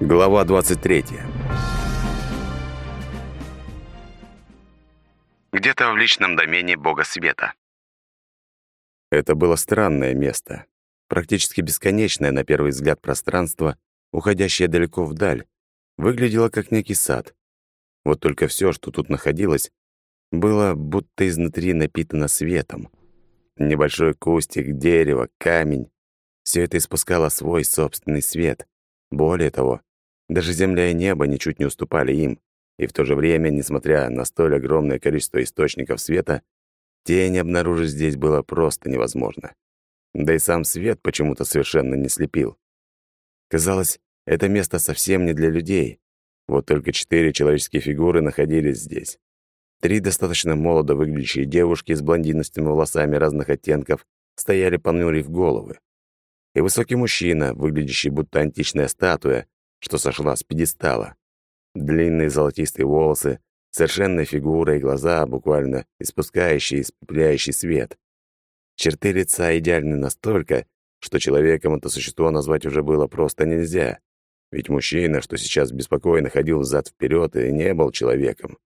Глава 23. Где-то в личном домене бога света. Это было странное место, практически бесконечное на первый взгляд пространство, уходящее далеко вдаль, выглядело как некий сад. Вот только все, что тут находилось, было будто изнутри напитано светом. Небольшой кустик, дерево, камень — все это испускало свой собственный свет. Более того, даже земля и небо ничуть не уступали им, и в то же время, несмотря на столь огромное количество источников света, тень обнаружить здесь было просто невозможно. Да и сам свет почему-то совершенно не слепил. Казалось, это место совсем не для людей. Вот только четыре человеческие фигуры находились здесь. Три достаточно молодо выглядящие девушки с блондинистыми волосами разных оттенков стояли понурив головы. И высокий мужчина, выглядящий будто античная статуя, что сошла с пьедестала. Длинные золотистые волосы, совершенная фигура и глаза, буквально испускающие испепеляющий свет. Черты лица идеальны настолько, что человеком это существо назвать уже было просто нельзя. Ведь мужчина, что сейчас беспокойно ходил взад вперед и не был человеком.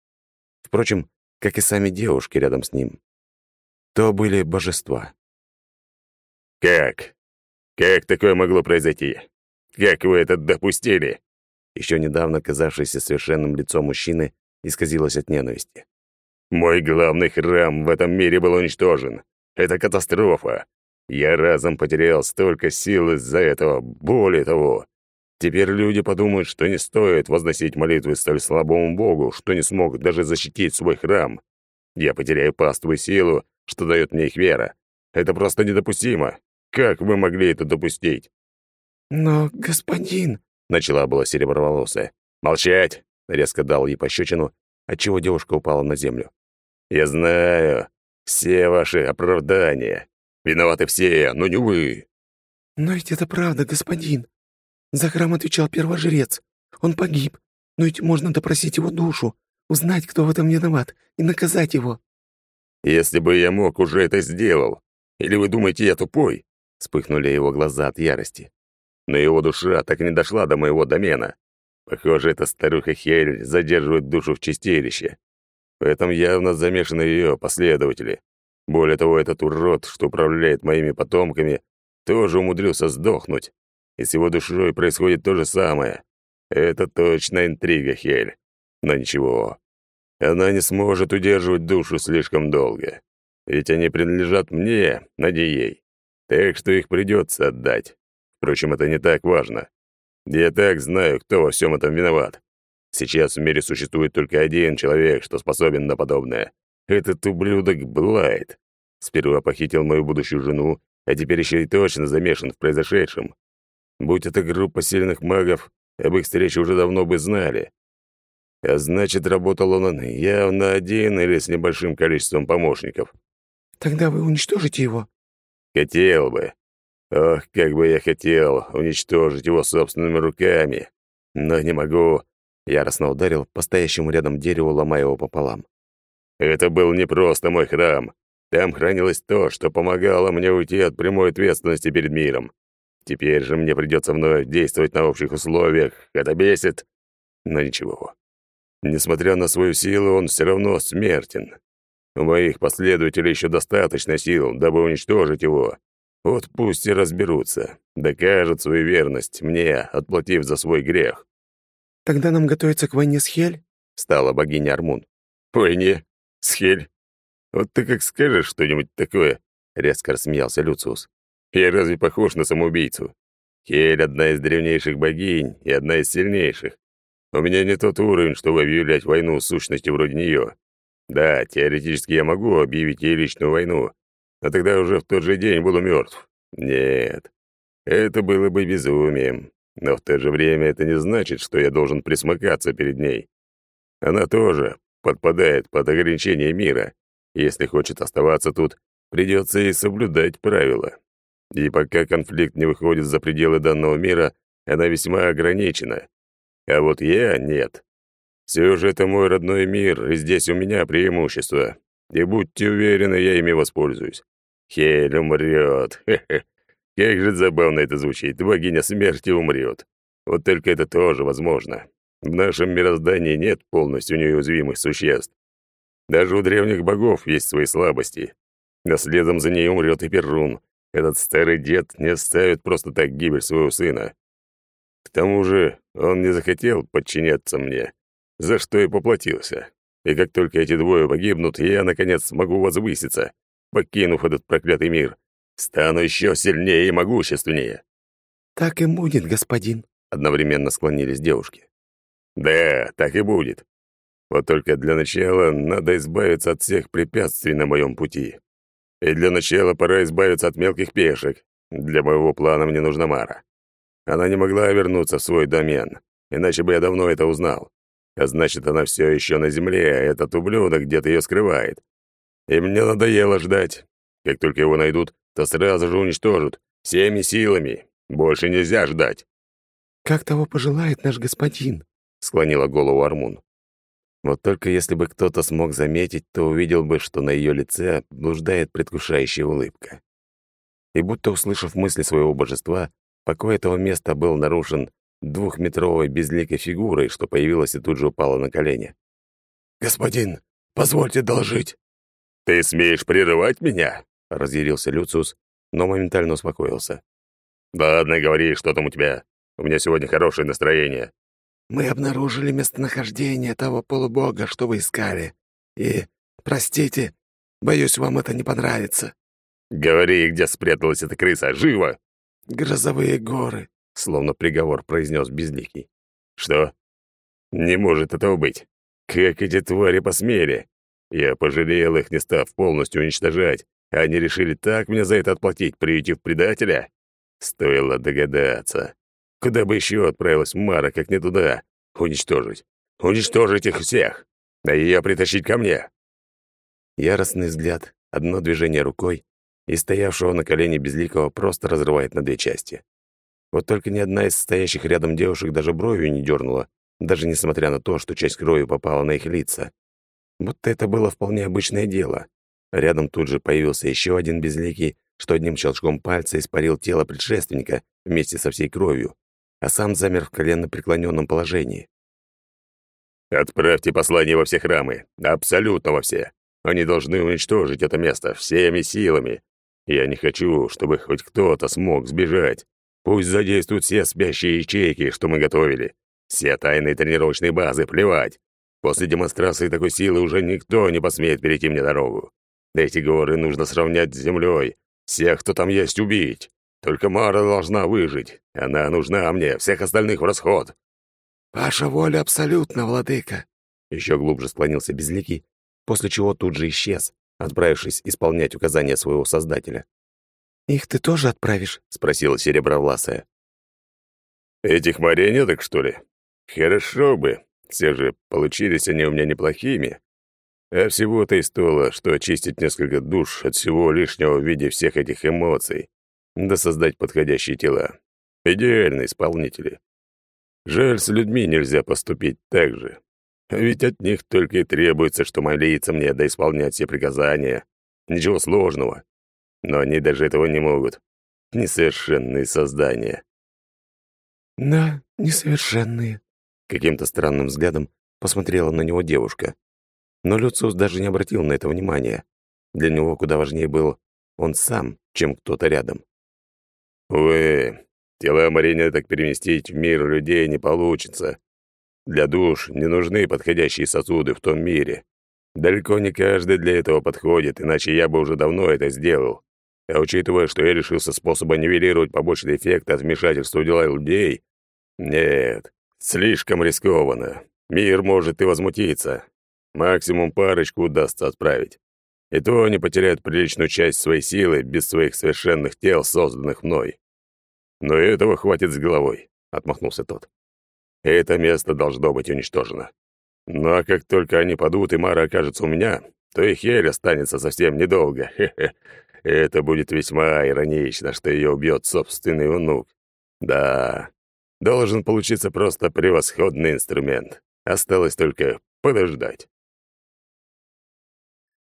Впрочем, как и сами девушки рядом с ним. То были божества. «Как? Как такое могло произойти? Как вы это допустили?» Еще недавно казавшееся совершенным лицо мужчины исказилось от ненависти. «Мой главный храм в этом мире был уничтожен. Это катастрофа. Я разом потерял столько сил из-за этого. Более того, теперь люди подумают, что не стоит возносить молитвы столь слабому богу, что не смог даже защитить свой храм. Я потеряю паству и силу, что дает мне их вера. Это просто недопустимо. Как вы могли это допустить?» «Но, господин...» — начала была сереброволосая. «Молчать!» — резко дал ей пощечину, отчего девушка упала на землю. «Я знаю все ваши оправдания. Виноваты все, но не вы». «Но ведь это правда, господин. За храм отвечал первожрец. Он погиб. Но ведь можно допросить его душу, узнать, кто в этом виноват, и наказать его». «Если бы я мог, уже это сделал. Или вы думаете, я тупой?» Вспыхнули его глаза от ярости но его душа так и не дошла до моего домена. Похоже, эта старуха Хель задерживает душу в чистилище. В этом явно замешаны ее последователи. Более того, этот урод, что управляет моими потомками, тоже умудрился сдохнуть. И с его душой происходит то же самое. Это точно интрига Хель. Но ничего. Она не сможет удерживать душу слишком долго. Ведь они принадлежат мне, Надеей. Так что их придется отдать. Впрочем, это не так важно. Я так знаю, кто во всем этом виноват. Сейчас в мире существует только один человек, что способен на подобное. Этот ублюдок Блайт. Сперва похитил мою будущую жену, а теперь еще и точно замешан в произошедшем. Будь это группа сильных магов, об их встрече уже давно бы знали. А значит, работал он явно один или с небольшим количеством помощников. «Тогда вы уничтожите его?» «Хотел бы. Ох, как бы я хотел уничтожить его собственными руками, но не могу. Яростно ударил по стоящему рядом дереву, ломая его пополам. Это был не просто мой храм. Там хранилось то, что помогало мне уйти от прямой ответственности перед миром. Теперь же мне придется вновь действовать на общих условиях. Это бесит. Но ничего. Несмотря на свою силу, он все равно смертен. У моих последователей еще достаточно сил, дабы уничтожить его. Вот пусть и разберутся, докажут свою верность мне, отплатив за свой грех. «Тогда нам готовиться к войне с Хель?» — стала богиня Армун. «Войне? С Хель? Вот ты как скажешь что-нибудь такое?» — резко рассмеялся Люциус. «Я разве похож на самоубийцу? Хель — одна из древнейших богинь и одна из сильнейших. У меня не тот уровень, чтобы объявлять войну с сущностью вроде нее. Да, теоретически я могу объявить ей личную войну, а тогда уже в тот же день буду мертв. Нет, это было бы безумием. Но в то же время это не значит, что я должен присмыкаться перед ней. Она тоже подпадает под ограничения мира. Если хочет оставаться тут, придется и соблюдать правила. И пока конфликт не выходит за пределы данного мира, она весьма ограничена. А вот я — нет. Все же это мой родной мир, и здесь у меня преимущество. И будьте уверены, я ими воспользуюсь. Хель умрет. Как же забавно это звучит. Богиня смерти умрет. Вот только это тоже возможно. В нашем мироздании нет полностью неуязвимых существ. Даже у древних богов есть свои слабости. А следом за ней умрет и Перун. Этот старый дед не оставит просто так гибель своего сына. К тому же он не захотел подчиняться мне, за что и поплатился. И как только эти двое погибнут, я, наконец, смогу возвыситься, покинув этот проклятый мир. Стану еще сильнее и могущественнее. «Так и будет, господин», — одновременно склонились девушки. «Да, так и будет. Вот только для начала надо избавиться от всех препятствий на моем пути. И для начала пора избавиться от мелких пешек. Для моего плана мне нужна Мара. Она не могла вернуться в свой домен, иначе бы я давно это узнал. А значит, она все еще на земле, а этот ублюдок где-то ее скрывает. И мне надоело ждать. Как только его найдут, то сразу же уничтожат. Всеми силами. Больше нельзя ждать. «Как того пожелает наш господин», — склонила голову Армун. Вот только если бы кто-то смог заметить, то увидел бы, что на ее лице блуждает предвкушающая улыбка. И будто услышав мысли своего божества, покой этого места был нарушен двухметровой безликой фигурой, что появилась и тут же упала на колени. «Господин, позвольте должить!» «Ты смеешь прерывать меня?» — разъярился Люциус, но моментально успокоился. «Ладно, говори, что там у тебя. У меня сегодня хорошее настроение». «Мы обнаружили местонахождение того полубога, что вы искали. И, простите, боюсь, вам это не понравится». «Говори, где спряталась эта крыса. Живо!» «Грозовые горы», — словно приговор произнес Безликий. «Что? Не может этого быть. Как эти твари посмели? Я пожалел их, не став полностью уничтожать. Они решили так мне за это отплатить, приютив предателя? Стоило догадаться. Куда бы еще отправилась Мара, как не туда? Уничтожить. Уничтожить их всех. А ее притащить ко мне. Яростный взгляд, одно движение рукой, и стоявшего на колене безликого просто разрывает на две части. Вот только ни одна из стоящих рядом девушек даже бровью не дернула, даже несмотря на то, что часть крови попала на их лица. Будто это было вполне обычное дело. Рядом тут же появился еще один безликий, что одним щелчком пальца испарил тело предшественника вместе со всей кровью, а сам замер в коленно преклоненном положении. «Отправьте послание во все храмы, абсолютно во все. Они должны уничтожить это место всеми силами. Я не хочу, чтобы хоть кто-то смог сбежать. Пусть задействуют все спящие ячейки, что мы готовили. Все тайные тренировочные базы, плевать. После демонстрации такой силы уже никто не посмеет перейти мне дорогу. Эти горы нужно сравнять с землей. Всех, кто там есть, убить. Только Мара должна выжить. Она нужна мне, всех остальных в расход. «Ваша воля абсолютно, владыка!» Еще глубже склонился Безликий, после чего тут же исчез, отправившись исполнять указания своего создателя. «Их ты тоже отправишь?» — спросила Серебровласая. «Этих марионеток, что ли? Хорошо бы. Все же получились они у меня неплохими. А всего-то и стоило, что очистить несколько душ от всего лишнего в виде всех этих эмоций, да создать подходящие тела. Идеальные исполнители. Жаль, с людьми нельзя поступить так же. Ведь от них только и требуется, что молиться мне да исполнять все приказания. Ничего сложного но они даже этого не могут. Несовершенные создания. «Да, несовершенные», — каким-то странным взглядом посмотрела на него девушка. Но Люциус даже не обратил на это внимания. Для него куда важнее был он сам, чем кто-то рядом. «Увы, тела марионеток переместить в мир людей не получится. Для душ не нужны подходящие сосуды в том мире. Далеко не каждый для этого подходит, иначе я бы уже давно это сделал. А учитывая, что я решился способа нивелировать побочный эффект от вмешательства дела людей, нет, слишком рискованно. Мир может и возмутиться. Максимум парочку удастся отправить. И то они потеряют приличную часть своей силы без своих совершенных тел, созданных мной. Но этого хватит с головой, — отмахнулся тот. Это место должно быть уничтожено. Ну а как только они падут и Мара окажется у меня, то и Хель останется совсем недолго. Хе-хе. Это будет весьма иронично, что ее убьет собственный внук. Да, должен получиться просто превосходный инструмент. Осталось только подождать.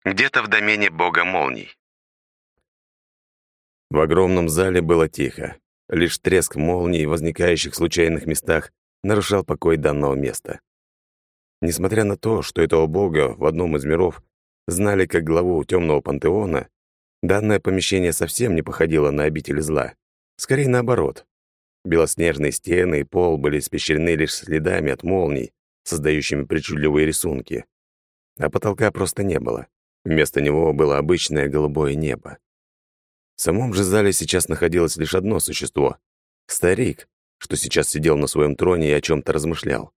Где-то в домене бога молний. В огромном зале было тихо. Лишь треск молний, возникающих в случайных местах, нарушал покой данного места. Несмотря на то, что этого бога в одном из миров знали как главу темного пантеона, данное помещение совсем не походило на обитель зла. Скорее наоборот. Белоснежные стены и пол были испещрены лишь следами от молний, создающими причудливые рисунки. А потолка просто не было. Вместо него было обычное голубое небо. В самом же зале сейчас находилось лишь одно существо — старик, что сейчас сидел на своем троне и о чем то размышлял.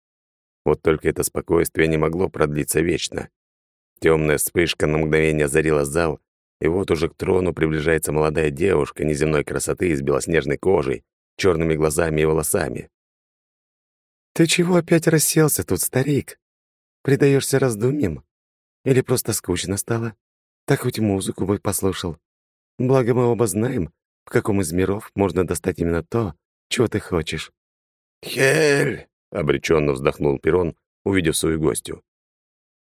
Вот только это спокойствие не могло продлиться вечно. Темная вспышка на мгновение озарила зал, и вот уже к трону приближается молодая девушка неземной красоты с белоснежной кожей, черными глазами и волосами. «Ты чего опять расселся тут, старик? Предаешься раздумьям? Или просто скучно стало? Так хоть музыку бы послушал. Благо мы оба знаем, в каком из миров можно достать именно то, чего ты хочешь». «Хель!» — обреченно вздохнул Перрон, увидев свою гостью.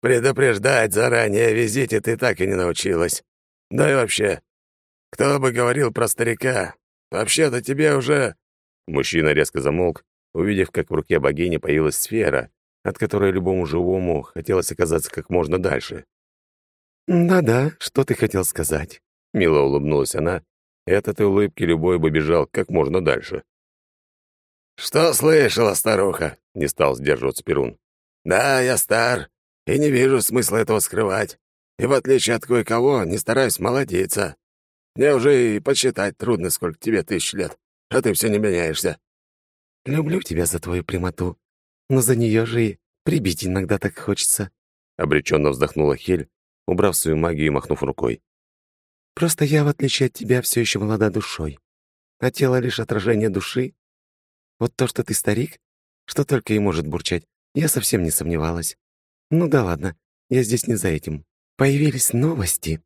«Предупреждать заранее о визите ты так и не научилась. Да и вообще, кто бы говорил про старика? Вообще-то тебе уже...» Мужчина резко замолк, увидев, как в руке богини появилась сфера, от которой любому живому хотелось оказаться как можно дальше. «Да-да, что ты хотел сказать?» Мило улыбнулась она, и от этой улыбки любой бы бежал как можно дальше. «Что слышала, старуха?» — не стал сдерживаться Перун. «Да, я стар, и не вижу смысла этого скрывать. И в отличие от кое-кого, не стараюсь молодиться. Мне уже и подсчитать трудно, сколько тебе тысяч лет, а ты все не меняешься». «Люблю тебя за твою прямоту, но за нее же и прибить иногда так хочется», — обреченно вздохнула Хель, убрав свою магию и махнув рукой. «Просто я, в отличие от тебя, все еще молода душой, а тело — лишь отражение души. Вот то, что ты старик, что только и может бурчать, я совсем не сомневалась. Ну да ладно, я здесь не за этим. Появились новости».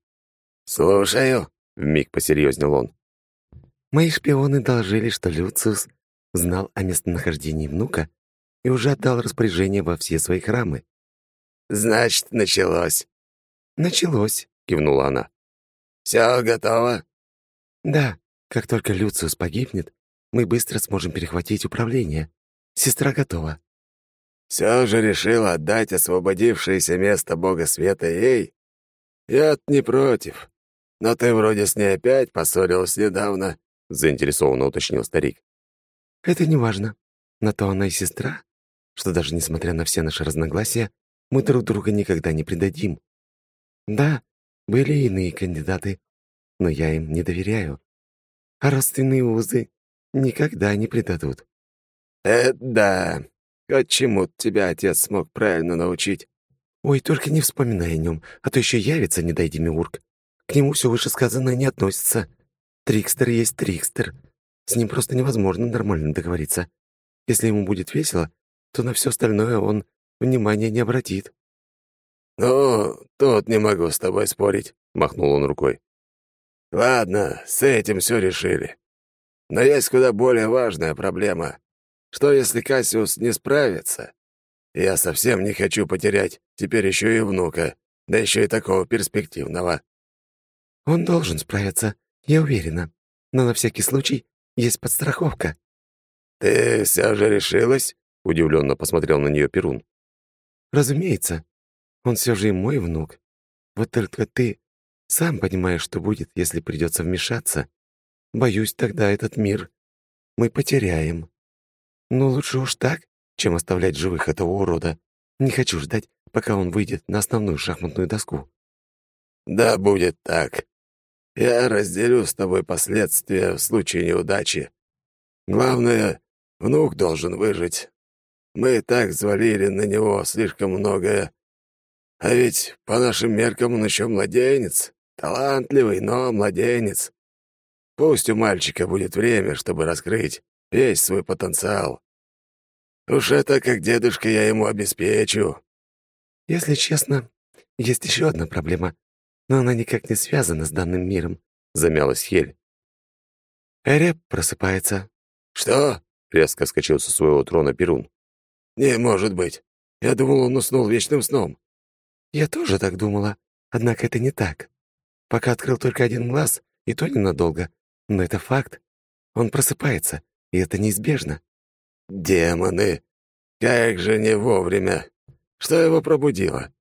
«Слушаю», — вмиг посерьезнел он. «Мои шпионы доложили, что Люциус знал о местонахождении внука и уже отдал распоряжение во все свои храмы». «Значит, началось». «Началось», — кивнула она. «Все готово?» «Да, как только Люциус погибнет, мы быстро сможем перехватить управление. Сестра готова». «Все же решила отдать освободившееся место Бога Света ей? Я не против. Но ты вроде с ней опять поссорилась недавно», — заинтересованно уточнил старик. «Это не важно. На то она и сестра, что даже несмотря на все наши разногласия, мы друг друга никогда не предадим. Да, были иные кандидаты, но я им не доверяю. А родственные узы никогда не предадут. «Это да. Хоть чему тебя отец смог правильно научить?» «Ой, только не вспоминай о нем, а то еще явится, не дай Демиург. К нему все вышесказанное не относится. Трикстер есть Трикстер. С ним просто невозможно нормально договориться. Если ему будет весело, то на все остальное он внимания не обратит». «Ну, тут не могу с тобой спорить», — махнул он рукой. «Ладно, с этим все решили. Но есть куда более важная проблема. Что, если Кассиус не справится? Я совсем не хочу потерять теперь еще и внука, да еще и такого перспективного». «Он должен справиться, я уверена. Но на всякий случай есть подстраховка». «Ты все же решилась?» — удивленно посмотрел на нее Перун. «Разумеется. Он все же и мой внук. Вот только ты сам понимаешь, что будет, если придется вмешаться. Боюсь, тогда этот мир мы потеряем. Но лучше уж так, чем оставлять живых этого урода. Не хочу ждать, пока он выйдет на основную шахматную доску». «Да будет так. Я разделю с тобой последствия в случае неудачи. Главное, внук должен выжить. Мы и так звалили на него слишком многое. А ведь по нашим меркам он еще младенец. Талантливый, но младенец. Пусть у мальчика будет время, чтобы раскрыть весь свой потенциал. Уж это как дедушка я ему обеспечу. Если честно, есть еще одна проблема, но она никак не связана с данным миром, замялась Хель. Эреп просыпается. Что? резко вскочил со своего трона Перун. Не может быть. Я думал, он уснул вечным сном. Я тоже так думала, однако это не так. Пока открыл только один глаз, и то ненадолго, но это факт. Он просыпается, и это неизбежно. Демоны! Как же не вовремя! Что его пробудило?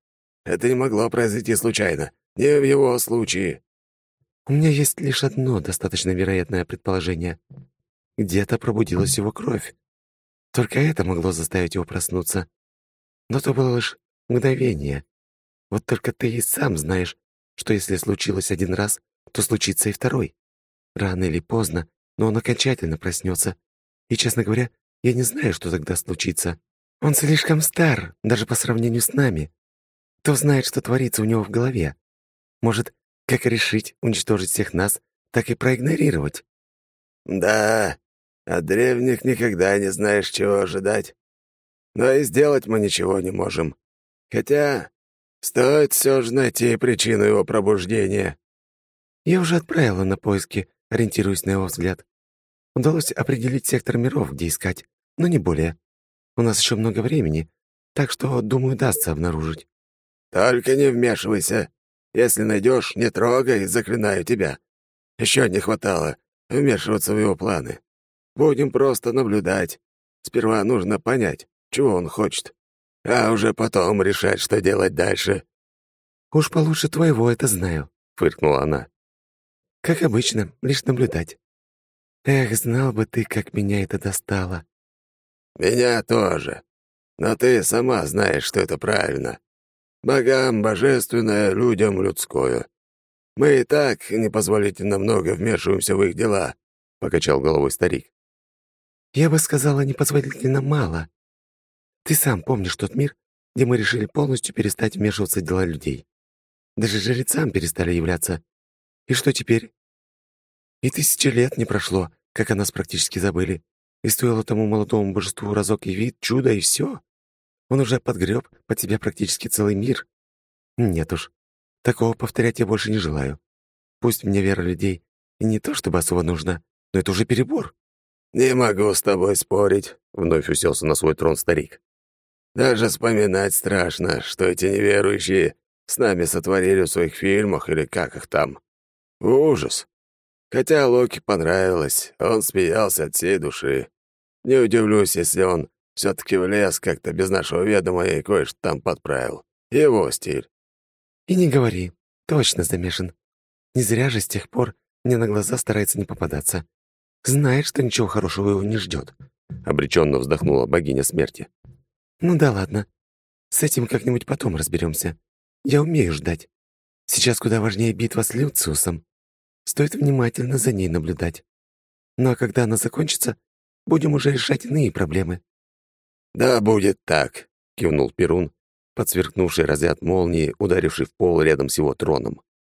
Это не могло произойти случайно, не в его случае. У меня есть лишь одно достаточно вероятное предположение. Где-то пробудилась его кровь. Только это могло заставить его проснуться. Но то было лишь мгновение. Вот только ты и сам знаешь, что если случилось один раз, то случится и второй. Рано или поздно, но он окончательно проснется. И, честно говоря, я не знаю, что тогда случится. Он слишком стар, даже по сравнению с нами. Кто знает, что творится у него в голове? Может, как решить уничтожить всех нас, так и проигнорировать? Да, от древних никогда не знаешь, чего ожидать. Но и сделать мы ничего не можем. Хотя стоит все же найти причину его пробуждения. Я уже отправила на поиски, ориентируясь на его взгляд. Удалось определить сектор миров, где искать, но не более. У нас еще много времени, так что, думаю, удастся обнаружить. Только не вмешивайся. Если найдешь, не трогай, заклинаю тебя. Еще не хватало вмешиваться в его планы. Будем просто наблюдать. Сперва нужно понять, чего он хочет, а уже потом решать, что делать дальше. «Уж получше твоего это знаю», — фыркнула она. «Как обычно, лишь наблюдать. Эх, знал бы ты, как меня это достало». «Меня тоже. Но ты сама знаешь, что это правильно. Богам божественное, людям людское. Мы и так непозволительно много вмешиваемся в их дела», — покачал головой старик. «Я бы сказала, непозволительно мало. Ты сам помнишь тот мир, где мы решили полностью перестать вмешиваться в дела людей. Даже жрецам перестали являться. И что теперь? И тысячи лет не прошло, как о нас практически забыли. И стоило тому молодому божеству разок явить чудо, и все. Он уже подгреб под себя практически целый мир. Нет уж, такого повторять я больше не желаю. Пусть мне вера людей и не то чтобы особо нужна, но это уже перебор. «Не могу с тобой спорить», — вновь уселся на свой трон старик. «Даже вспоминать страшно, что эти неверующие с нами сотворили в своих фильмах или как их там. Ужас. Хотя Локи понравилось, он смеялся от всей души. Не удивлюсь, если он все таки влез как-то без нашего ведома и кое-что там подправил. Его стиль. И не говори, точно замешан. Не зря же с тех пор мне на глаза старается не попадаться. Знает, что ничего хорошего его не ждет. Обреченно вздохнула богиня смерти. Ну да ладно. С этим как-нибудь потом разберемся. Я умею ждать. Сейчас куда важнее битва с Люциусом. Стоит внимательно за ней наблюдать. Ну а когда она закончится, будем уже решать иные проблемы». «Да будет так», — кивнул Перун, подсверкнувший разряд молнии, ударивший в пол рядом с его троном.